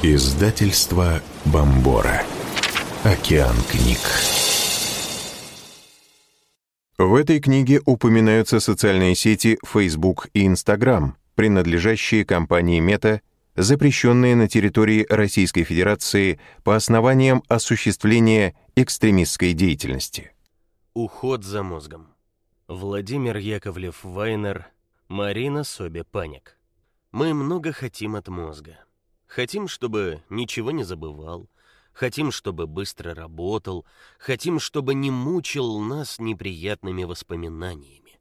Издательство Бомбора. Океан книг. В этой книге упоминаются социальные сети Facebook и Instagram, принадлежащие компании Meta, запрещенные на территории Российской Федерации по основаниям осуществления экстремистской деятельности. Уход за мозгом. Владимир Яковлев-Вайнер, Марина Собе-Паник. Мы много хотим от мозга. Хотим, чтобы ничего не забывал, хотим, чтобы быстро работал, хотим, чтобы не мучил нас неприятными воспоминаниями,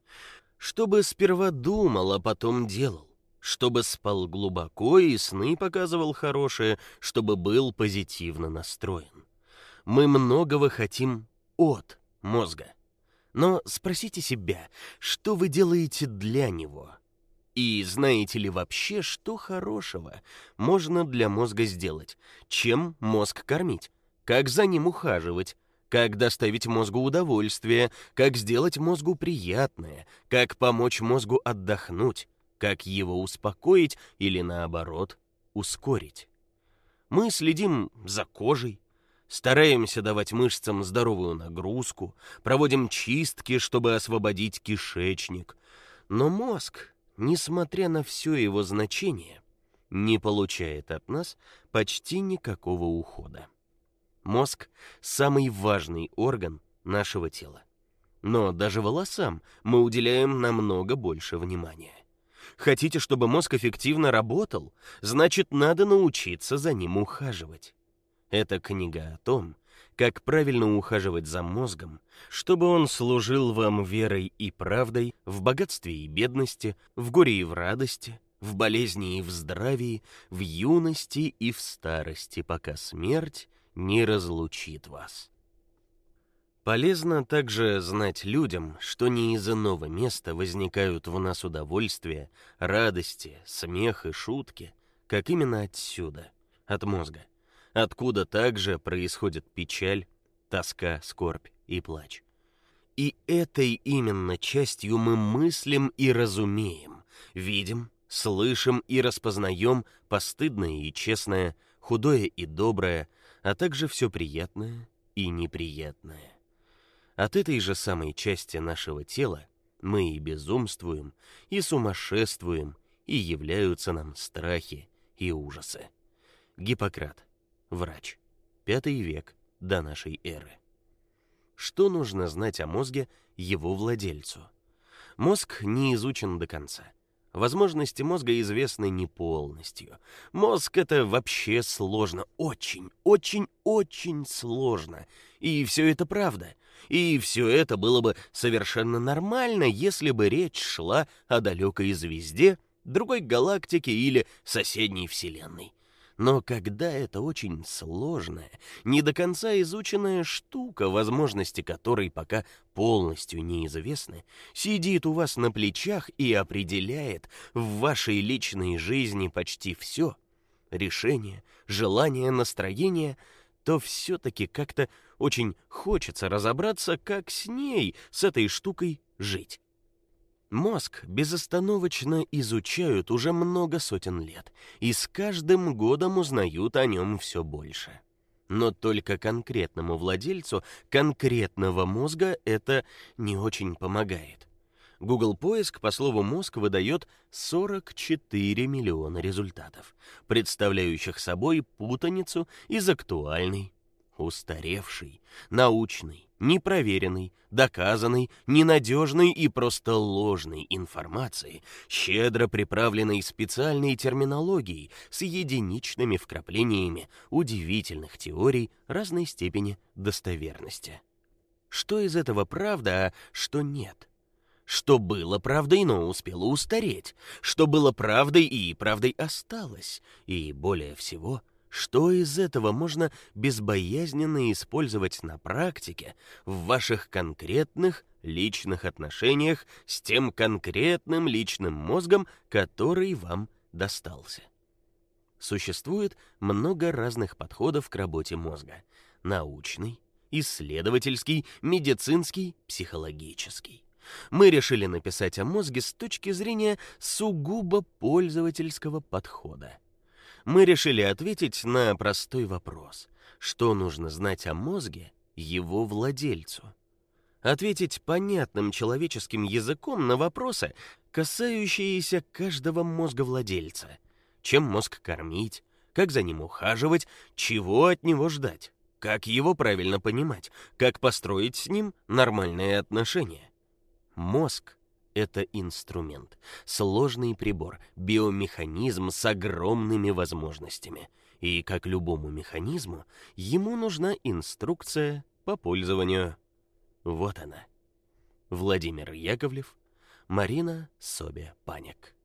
чтобы сперва думал, а потом делал, чтобы спал глубоко и сны показывал хорошие, чтобы был позитивно настроен. Мы многого хотим от мозга. Но спросите себя, что вы делаете для него? И знаете ли вообще, что хорошего можно для мозга сделать? Чем мозг кормить? Как за ним ухаживать? Как доставить мозгу удовольствие? Как сделать мозгу приятное? Как помочь мозгу отдохнуть? Как его успокоить или наоборот, ускорить? Мы следим за кожей, стараемся давать мышцам здоровую нагрузку, проводим чистки, чтобы освободить кишечник. Но мозг несмотря на все его значение, не получает от нас почти никакого ухода. Мозг самый важный орган нашего тела. Но даже волосам мы уделяем намного больше внимания. Хотите, чтобы мозг эффективно работал, значит, надо научиться за ним ухаживать. Эта книга о том, как правильно ухаживать за мозгом, чтобы он служил вам верой и правдой в богатстве и бедности, в горе и в радости, в болезни и в здравии, в юности и в старости, пока смерть не разлучит вас. Полезно также знать людям, что не из иного места возникают в нас удовольствия, радости, смех и шутки, как именно отсюда, от мозга откуда также происходит печаль, тоска, скорбь и плач. И этой именно частью мы мыслим и разумеем, видим, слышим и распознаем постыдное и честное, худое и доброе, а также все приятное и неприятное. От этой же самой части нашего тела мы и безумствуем, и сумасшествуем, и являются нам страхи и ужасы. Гиппократ врач. Пятый век до нашей эры. Что нужно знать о мозге его владельцу? Мозг не изучен до конца. Возможности мозга известны не полностью. Мозг это вообще сложно, очень, очень, очень сложно. И все это правда. И все это было бы совершенно нормально, если бы речь шла о далекой звезде, другой галактике или соседней вселенной. Но когда это очень сложная, не до конца изученная штука, возможности которой пока полностью неизвестны, сидит у вас на плечах и определяет в вашей личной жизни почти все, решение, желание, настроение, то все таки как-то очень хочется разобраться, как с ней, с этой штукой жить. Мозг безостановочно изучают уже много сотен лет, и с каждым годом узнают о нем все больше. Но только конкретному владельцу конкретного мозга это не очень помогает. Google поиск по слову мозг выдает 44 миллиона результатов, представляющих собой путаницу из актуальной, устаревшей, научной, непроверенной, доказанной, ненадежной и просто ложной информации, щедро приправленной специальной терминологией с единичными вкраплениями удивительных теорий разной степени достоверности. Что из этого правда, а что нет? Что было правдой, но успело устареть, что было правдой и правдой осталось, и более всего — что из этого можно безбоязненно использовать на практике в ваших конкретных личных отношениях с тем конкретным личным мозгом, который вам достался? Существует много разных подходов к работе мозга: научный, исследовательский, медицинский, психологический. Мы решили написать о мозге с точки зрения сугубо пользовательского подхода мы решили ответить на простой вопрос: что нужно знать о мозге его владельцу? Ответить понятным человеческим языком на вопросы, касающиеся каждого мозговладельца. Чем мозг кормить, как за ним ухаживать, чего от него ждать, как его правильно понимать, как построить с ним нормальные отношения. Мозг это инструмент, сложный прибор, биомеханизм с огромными возможностями. И как любому механизму, ему нужна инструкция по пользованию. Вот она. Владимир Яковлев, Марина Собе-Паник.